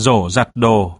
rổ giặt đồ.